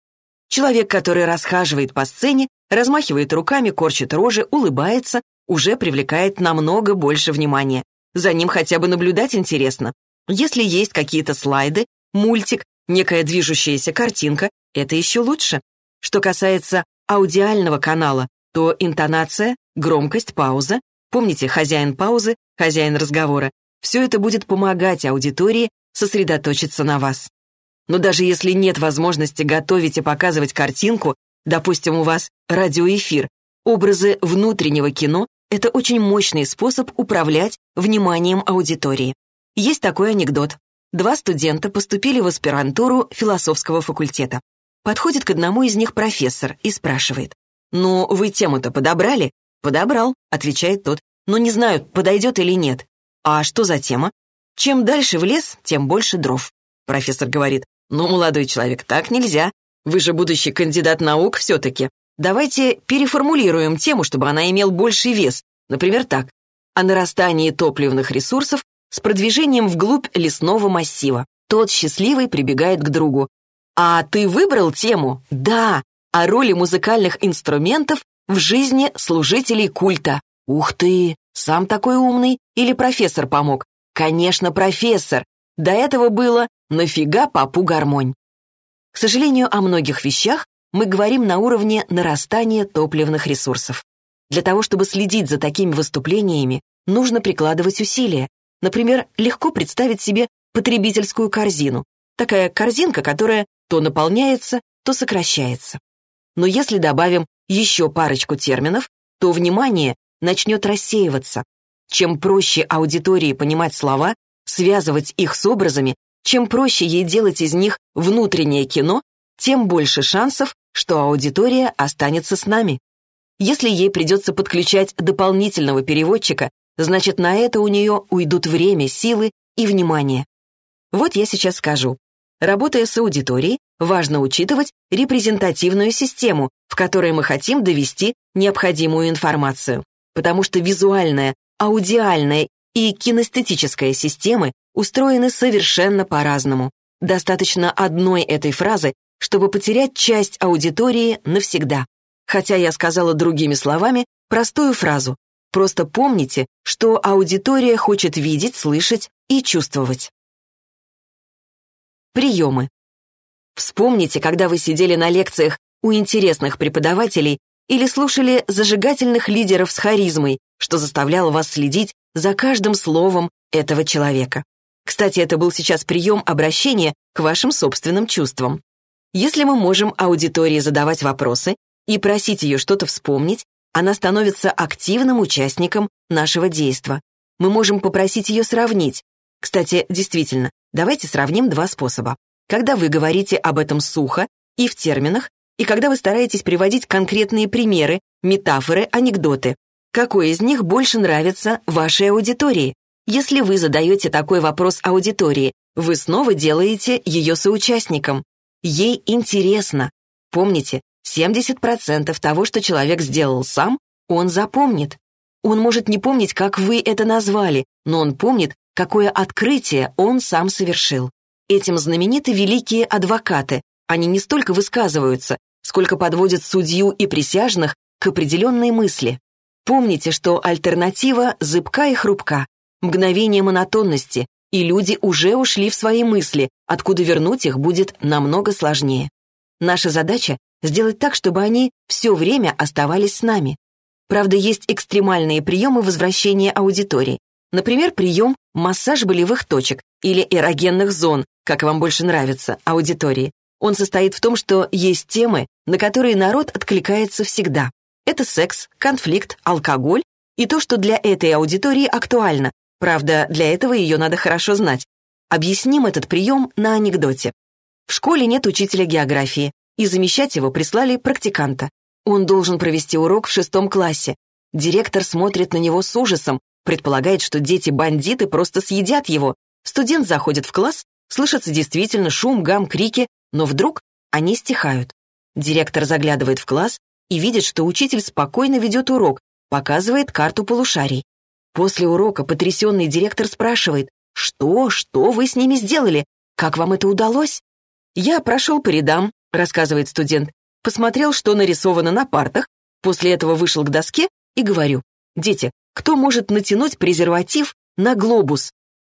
Человек, который расхаживает по сцене, размахивает руками, корчит рожи, улыбается, уже привлекает намного больше внимания. За ним хотя бы наблюдать интересно. Если есть какие-то слайды, мультик, некая движущаяся картинка, это еще лучше. Что касается аудиального канала, то интонация, громкость, пауза, помните, хозяин паузы, хозяин разговора, все это будет помогать аудитории сосредоточиться на вас. Но даже если нет возможности готовить и показывать картинку, допустим, у вас радиоэфир, образы внутреннего кино это очень мощный способ управлять вниманием аудитории. Есть такой анекдот. Два студента поступили в аспирантуру философского факультета. Подходит к одному из них профессор и спрашивает. «Ну, вы тему-то подобрали?» «Подобрал», — отвечает тот. «Но не знаю, подойдет или нет». «А что за тема?» «Чем дальше в лес, тем больше дров». Профессор говорит. «Ну, молодой человек, так нельзя. Вы же будущий кандидат наук все-таки. Давайте переформулируем тему, чтобы она имел больший вес. Например, так. О нарастании топливных ресурсов с продвижением вглубь лесного массива. Тот счастливый прибегает к другу. «А ты выбрал тему?» «Да, о роли музыкальных инструментов в жизни служителей культа». «Ух ты! Сам такой умный? Или профессор помог?» «Конечно, профессор! До этого было «нафига папу гармонь?» К сожалению, о многих вещах мы говорим на уровне нарастания топливных ресурсов. Для того, чтобы следить за такими выступлениями, нужно прикладывать усилия. Например, легко представить себе потребительскую корзину. Такая корзинка, которая то наполняется, то сокращается. Но если добавим еще парочку терминов, то внимание начнет рассеиваться. Чем проще аудитории понимать слова, связывать их с образами, чем проще ей делать из них внутреннее кино, тем больше шансов, что аудитория останется с нами. Если ей придется подключать дополнительного переводчика, значит, на это у нее уйдут время, силы и внимание. Вот я сейчас скажу. Работая с аудиторией, важно учитывать репрезентативную систему, в которой мы хотим довести необходимую информацию, потому что визуальная, аудиальная и кинестетическая системы устроены совершенно по-разному. Достаточно одной этой фразы, чтобы потерять часть аудитории навсегда. Хотя я сказала другими словами простую фразу. Просто помните, что аудитория хочет видеть, слышать и чувствовать. Приемы. Вспомните, когда вы сидели на лекциях у интересных преподавателей или слушали зажигательных лидеров с харизмой, что заставляло вас следить за каждым словом этого человека. Кстати, это был сейчас прием обращения к вашим собственным чувствам. Если мы можем аудитории задавать вопросы и просить ее что-то вспомнить, она становится активным участником нашего действа. Мы можем попросить ее сравнить. Кстати, действительно, давайте сравним два способа. Когда вы говорите об этом сухо и в терминах, и когда вы стараетесь приводить конкретные примеры, метафоры, анекдоты. Какой из них больше нравится вашей аудитории? Если вы задаете такой вопрос аудитории, вы снова делаете ее соучастником. Ей интересно. Помните, 70% того, что человек сделал сам, он запомнит. Он может не помнить, как вы это назвали, но он помнит, какое открытие он сам совершил. Этим знамениты великие адвокаты. Они не столько высказываются, сколько подводят судью и присяжных к определенной мысли. Помните, что альтернатива зыбка и хрупка, мгновение монотонности, и люди уже ушли в свои мысли, откуда вернуть их будет намного сложнее. Наша задача — сделать так, чтобы они все время оставались с нами. Правда, есть экстремальные приемы возвращения аудитории. Например, прием массаж болевых точек или эрогенных зон, как вам больше нравится, аудитории. Он состоит в том, что есть темы, на которые народ откликается всегда. Это секс, конфликт, алкоголь и то, что для этой аудитории актуально, Правда, для этого ее надо хорошо знать. Объясним этот прием на анекдоте. В школе нет учителя географии, и замещать его прислали практиканта. Он должен провести урок в шестом классе. Директор смотрит на него с ужасом, предполагает, что дети-бандиты просто съедят его. Студент заходит в класс, слышится действительно шум, гам, крики, но вдруг они стихают. Директор заглядывает в класс и видит, что учитель спокойно ведет урок, показывает карту полушарий. После урока потрясенный директор спрашивает, «Что, что вы с ними сделали? Как вам это удалось?» «Я прошел по рядам», — рассказывает студент, посмотрел, что нарисовано на партах, после этого вышел к доске и говорю, «Дети, кто может натянуть презерватив на глобус?»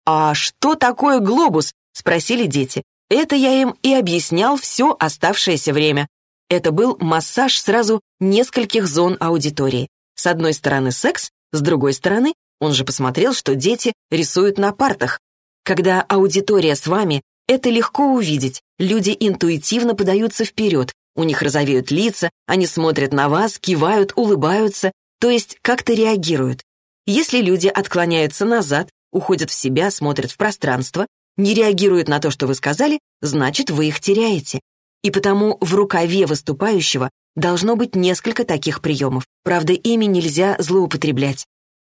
«А что такое глобус?» — спросили дети. Это я им и объяснял все оставшееся время. Это был массаж сразу нескольких зон аудитории. С одной стороны секс, с другой стороны, он же посмотрел, что дети рисуют на партах. Когда аудитория с вами, это легко увидеть. Люди интуитивно подаются вперед, у них розовеют лица, они смотрят на вас, кивают, улыбаются, то есть как-то реагируют. Если люди отклоняются назад, уходят в себя, смотрят в пространство, не реагируют на то, что вы сказали, значит, вы их теряете. И потому в рукаве выступающего должно быть несколько таких приемов. Правда, ими нельзя злоупотреблять.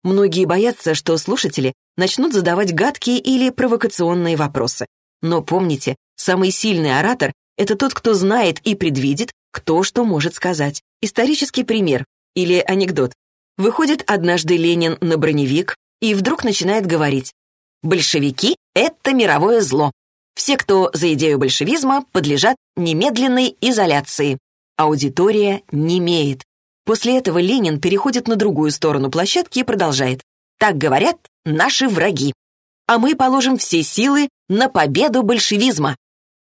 Многие боятся, что слушатели начнут задавать гадкие или провокационные вопросы. Но помните, самый сильный оратор — это тот, кто знает и предвидит, кто что может сказать. Исторический пример или анекдот. Выходит однажды Ленин на броневик и вдруг начинает говорить «Большевики — это мировое зло». Все, кто за идею большевизма, подлежат немедленной изоляции. Аудитория не имеет. После этого Ленин переходит на другую сторону площадки и продолжает. Так говорят наши враги. А мы положим все силы на победу большевизма.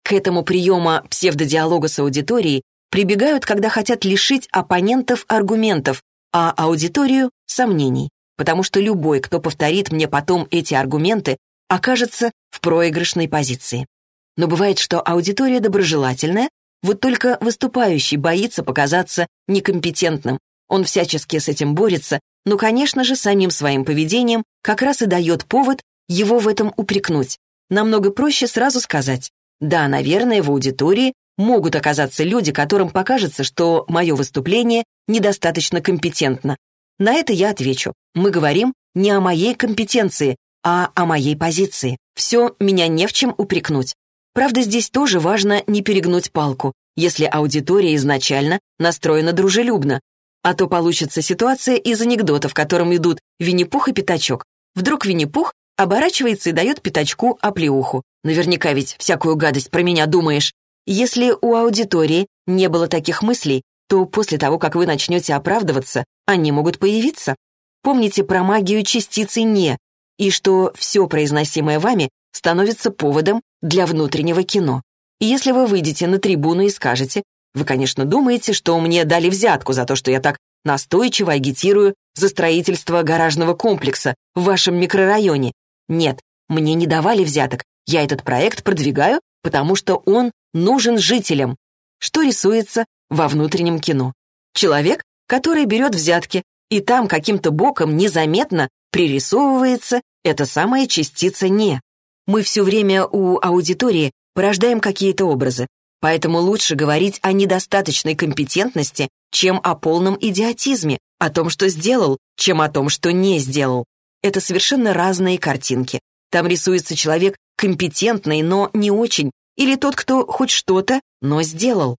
К этому приему псевдодиалога с аудиторией прибегают, когда хотят лишить оппонентов аргументов, а аудиторию — сомнений, потому что любой, кто повторит мне потом эти аргументы, окажется в проигрышной позиции. Но бывает, что аудитория доброжелательная, вот только выступающий боится показаться некомпетентным. Он всячески с этим борется, но, конечно же, самим своим поведением как раз и дает повод его в этом упрекнуть. Намного проще сразу сказать, да, наверное, в аудитории могут оказаться люди, которым покажется, что мое выступление недостаточно компетентно. На это я отвечу. Мы говорим не о моей компетенции, а о моей позиции. Все, меня не в чем упрекнуть. Правда, здесь тоже важно не перегнуть палку, если аудитория изначально настроена дружелюбно. А то получится ситуация из анекдотов, в котором идут Винни-Пух и Пятачок. Вдруг Винни-Пух оборачивается и дает Пятачку оплеуху. Наверняка ведь всякую гадость про меня думаешь. Если у аудитории не было таких мыслей, то после того, как вы начнете оправдываться, они могут появиться. Помните про магию частицы «не», и что все произносимое вами становится поводом для внутреннего кино. Если вы выйдете на трибуну и скажете, вы, конечно, думаете, что мне дали взятку за то, что я так настойчиво агитирую за строительство гаражного комплекса в вашем микрорайоне. Нет, мне не давали взяток, я этот проект продвигаю, потому что он нужен жителям. Что рисуется во внутреннем кино? Человек, который берет взятки, и там каким-то боком незаметно пририсовывается эта самая частица «не». Мы все время у аудитории порождаем какие-то образы, поэтому лучше говорить о недостаточной компетентности, чем о полном идиотизме, о том, что сделал, чем о том, что не сделал. Это совершенно разные картинки. Там рисуется человек компетентный, но не очень, или тот, кто хоть что-то, но сделал.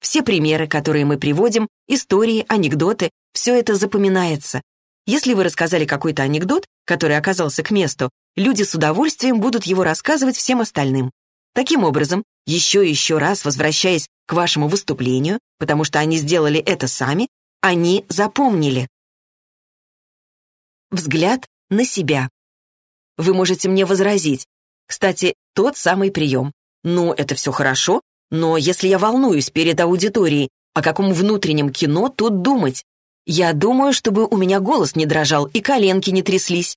Все примеры, которые мы приводим, истории, анекдоты, все это запоминается. Если вы рассказали какой-то анекдот, который оказался к месту, люди с удовольствием будут его рассказывать всем остальным. Таким образом, еще и еще раз возвращаясь к вашему выступлению, потому что они сделали это сами, они запомнили. Взгляд на себя. Вы можете мне возразить. Кстати, тот самый прием. Ну, это все хорошо, но если я волнуюсь перед аудиторией, о каком внутреннем кино тут думать? Я думаю, чтобы у меня голос не дрожал и коленки не тряслись.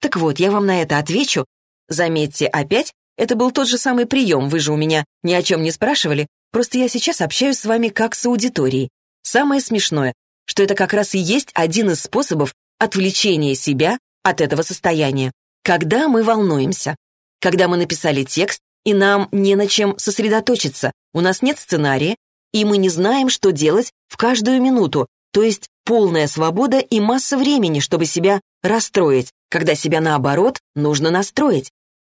Так вот, я вам на это отвечу. Заметьте, опять, это был тот же самый прием, вы же у меня ни о чем не спрашивали, просто я сейчас общаюсь с вами как с аудиторией. Самое смешное, что это как раз и есть один из способов отвлечения себя от этого состояния. Когда мы волнуемся, когда мы написали текст, и нам не на чем сосредоточиться, у нас нет сценария, и мы не знаем, что делать в каждую минуту, то есть полная свобода и масса времени, чтобы себя расстроить, когда себя, наоборот, нужно настроить.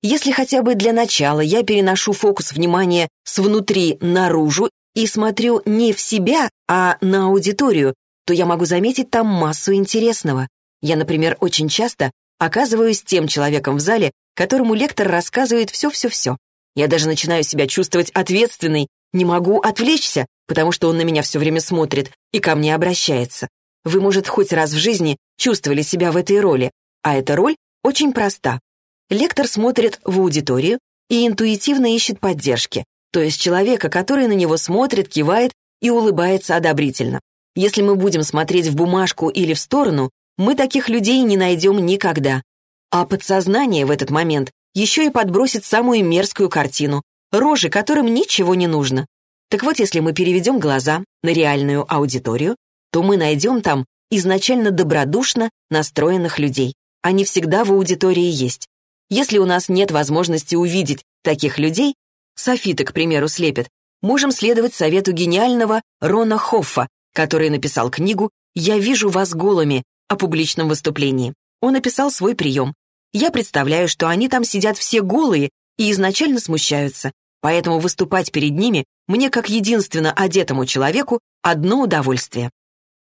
Если хотя бы для начала я переношу фокус внимания с внутри наружу и смотрю не в себя, а на аудиторию, то я могу заметить там массу интересного. Я, например, очень часто оказываюсь тем человеком в зале, которому лектор рассказывает все-все-все. Я даже начинаю себя чувствовать ответственной, не могу отвлечься, потому что он на меня все время смотрит и ко мне обращается. Вы, может, хоть раз в жизни чувствовали себя в этой роли, а эта роль очень проста. Лектор смотрит в аудиторию и интуитивно ищет поддержки, то есть человека, который на него смотрит, кивает и улыбается одобрительно. Если мы будем смотреть в бумажку или в сторону, мы таких людей не найдем никогда. А подсознание в этот момент еще и подбросит самую мерзкую картину, рожи, которым ничего не нужно. Так вот, если мы переведем глаза на реальную аудиторию, то мы найдем там изначально добродушно настроенных людей. Они всегда в аудитории есть. Если у нас нет возможности увидеть таких людей, софиты, к примеру, слепят, можем следовать совету гениального Рона Хоффа, который написал книгу «Я вижу вас голыми» о публичном выступлении. Он описал свой прием. Я представляю, что они там сидят все голые и изначально смущаются, поэтому выступать перед ними мне, как единственно одетому человеку, одно удовольствие.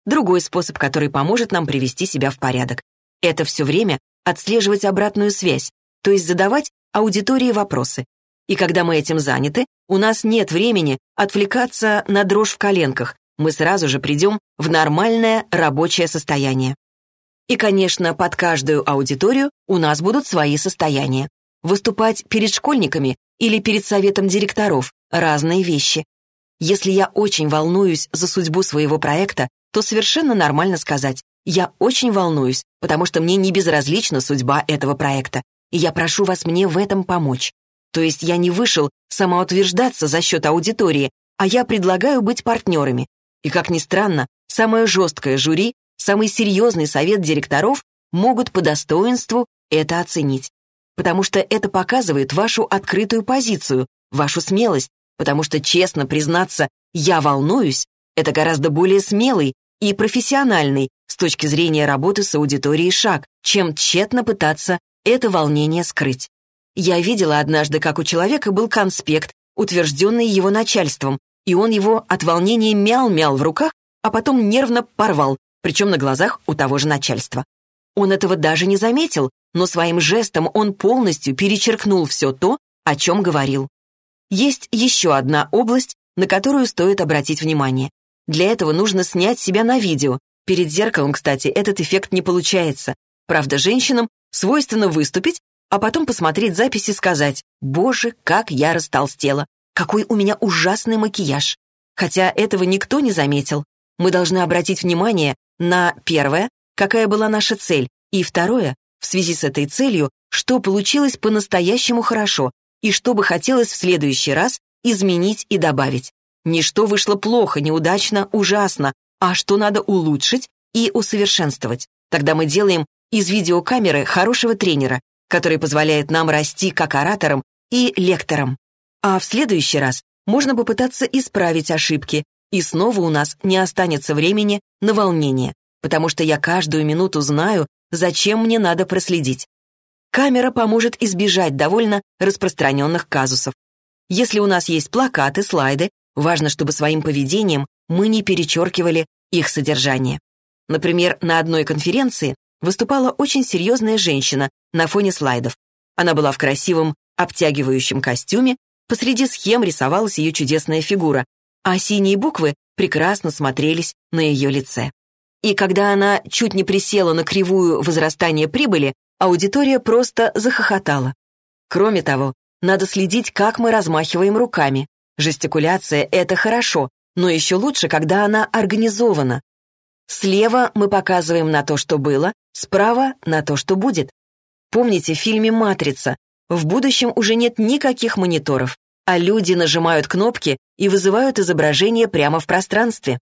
Другой способ, который поможет нам привести себя в порядок. Это все время отслеживать обратную связь, то есть задавать аудитории вопросы. И когда мы этим заняты, у нас нет времени отвлекаться на дрожь в коленках, мы сразу же придем в нормальное рабочее состояние. И, конечно, под каждую аудиторию у нас будут свои состояния. Выступать перед школьниками или перед советом директоров – разные вещи. Если я очень волнуюсь за судьбу своего проекта, то совершенно нормально сказать «я очень волнуюсь, потому что мне не безразлична судьба этого проекта, и я прошу вас мне в этом помочь». То есть я не вышел самоутверждаться за счет аудитории, а я предлагаю быть партнерами. И, как ни странно, самое жесткое жюри, самый серьезный совет директоров могут по достоинству это оценить. Потому что это показывает вашу открытую позицию, вашу смелость, потому что честно признаться «я волнуюсь» — это гораздо более смелый и профессиональный с точки зрения работы с аудиторией шаг, чем тщетно пытаться это волнение скрыть. Я видела однажды, как у человека был конспект, утвержденный его начальством, и он его от волнения мял-мял в руках, а потом нервно порвал, причем на глазах у того же начальства. Он этого даже не заметил, но своим жестом он полностью перечеркнул все то, о чем говорил. Есть еще одна область, на которую стоит обратить внимание. Для этого нужно снять себя на видео. Перед зеркалом, кстати, этот эффект не получается. Правда, женщинам свойственно выступить, а потом посмотреть запись и сказать «Боже, как я растолстела! Какой у меня ужасный макияж!» Хотя этого никто не заметил. Мы должны обратить внимание на, первое, какая была наша цель, и второе, в связи с этой целью, что получилось по-настоящему хорошо и что бы хотелось в следующий раз изменить и добавить. Не что вышло плохо, неудачно, ужасно, а что надо улучшить и усовершенствовать. Тогда мы делаем из видеокамеры хорошего тренера, который позволяет нам расти как ораторам и лекторам. А в следующий раз можно попытаться исправить ошибки, и снова у нас не останется времени на волнение, потому что я каждую минуту знаю, зачем мне надо проследить. Камера поможет избежать довольно распространенных казусов. Если у нас есть плакаты, слайды, важно, чтобы своим поведением мы не перечеркивали их содержание. Например, на одной конференции выступала очень серьезная женщина на фоне слайдов. Она была в красивом, обтягивающем костюме, посреди схем рисовалась ее чудесная фигура, а синие буквы прекрасно смотрелись на ее лице. И когда она чуть не присела на кривую возрастания прибыли, аудитория просто захохотала. Кроме того, надо следить, как мы размахиваем руками. Жестикуляция — это хорошо, но еще лучше, когда она организована, Слева мы показываем на то, что было, справа — на то, что будет. Помните в фильме «Матрица»? В будущем уже нет никаких мониторов, а люди нажимают кнопки и вызывают изображение прямо в пространстве.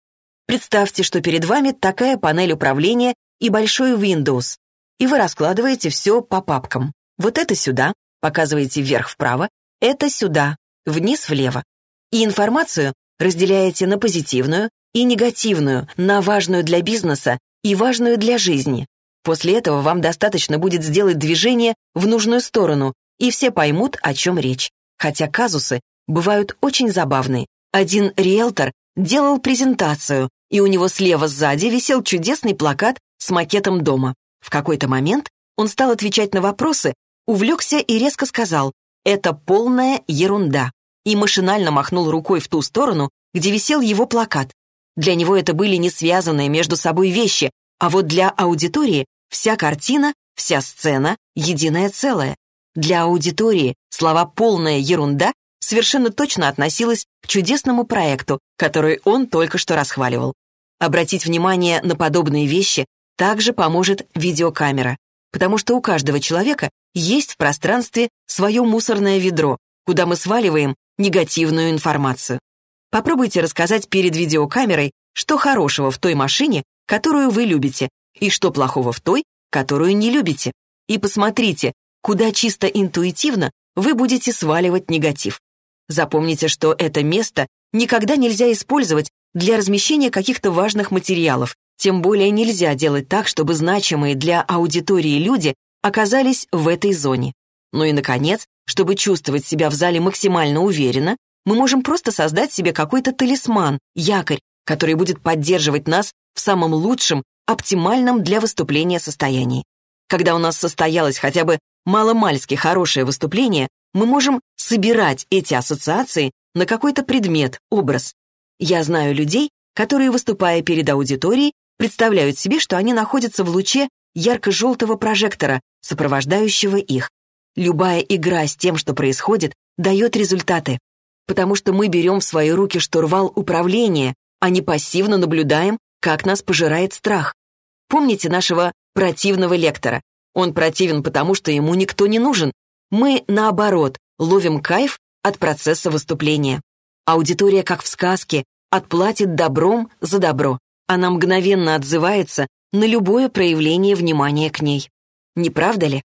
Представьте, что перед вами такая панель управления и большой Windows, и вы раскладываете все по папкам. Вот это сюда, показываете вверх-вправо, это сюда, вниз-влево. И информацию разделяете на позитивную, и негативную, на важную для бизнеса и важную для жизни. После этого вам достаточно будет сделать движение в нужную сторону, и все поймут, о чем речь. Хотя казусы бывают очень забавные. Один риэлтор делал презентацию, и у него слева сзади висел чудесный плакат с макетом дома. В какой-то момент он стал отвечать на вопросы, увлекся и резко сказал «Это полная ерунда» и машинально махнул рукой в ту сторону, где висел его плакат. Для него это были не связанные между собой вещи, а вот для аудитории вся картина, вся сцена — единое целое. Для аудитории слова «полная ерунда» совершенно точно относилась к чудесному проекту, который он только что расхваливал. Обратить внимание на подобные вещи также поможет видеокамера, потому что у каждого человека есть в пространстве свое мусорное ведро, куда мы сваливаем негативную информацию. Попробуйте рассказать перед видеокамерой, что хорошего в той машине, которую вы любите, и что плохого в той, которую не любите. И посмотрите, куда чисто интуитивно вы будете сваливать негатив. Запомните, что это место никогда нельзя использовать для размещения каких-то важных материалов, тем более нельзя делать так, чтобы значимые для аудитории люди оказались в этой зоне. Ну и, наконец, чтобы чувствовать себя в зале максимально уверенно, мы можем просто создать себе какой-то талисман, якорь, который будет поддерживать нас в самом лучшем, оптимальном для выступления состоянии. Когда у нас состоялось хотя бы маломальски хорошее выступление, Мы можем собирать эти ассоциации на какой-то предмет, образ. Я знаю людей, которые, выступая перед аудиторией, представляют себе, что они находятся в луче ярко-желтого прожектора, сопровождающего их. Любая игра с тем, что происходит, дает результаты, потому что мы берем в свои руки штурвал управления, а не пассивно наблюдаем, как нас пожирает страх. Помните нашего противного лектора? Он противен потому, что ему никто не нужен. Мы, наоборот, ловим кайф от процесса выступления. Аудитория, как в сказке, отплатит добром за добро. Она мгновенно отзывается на любое проявление внимания к ней. Не правда ли?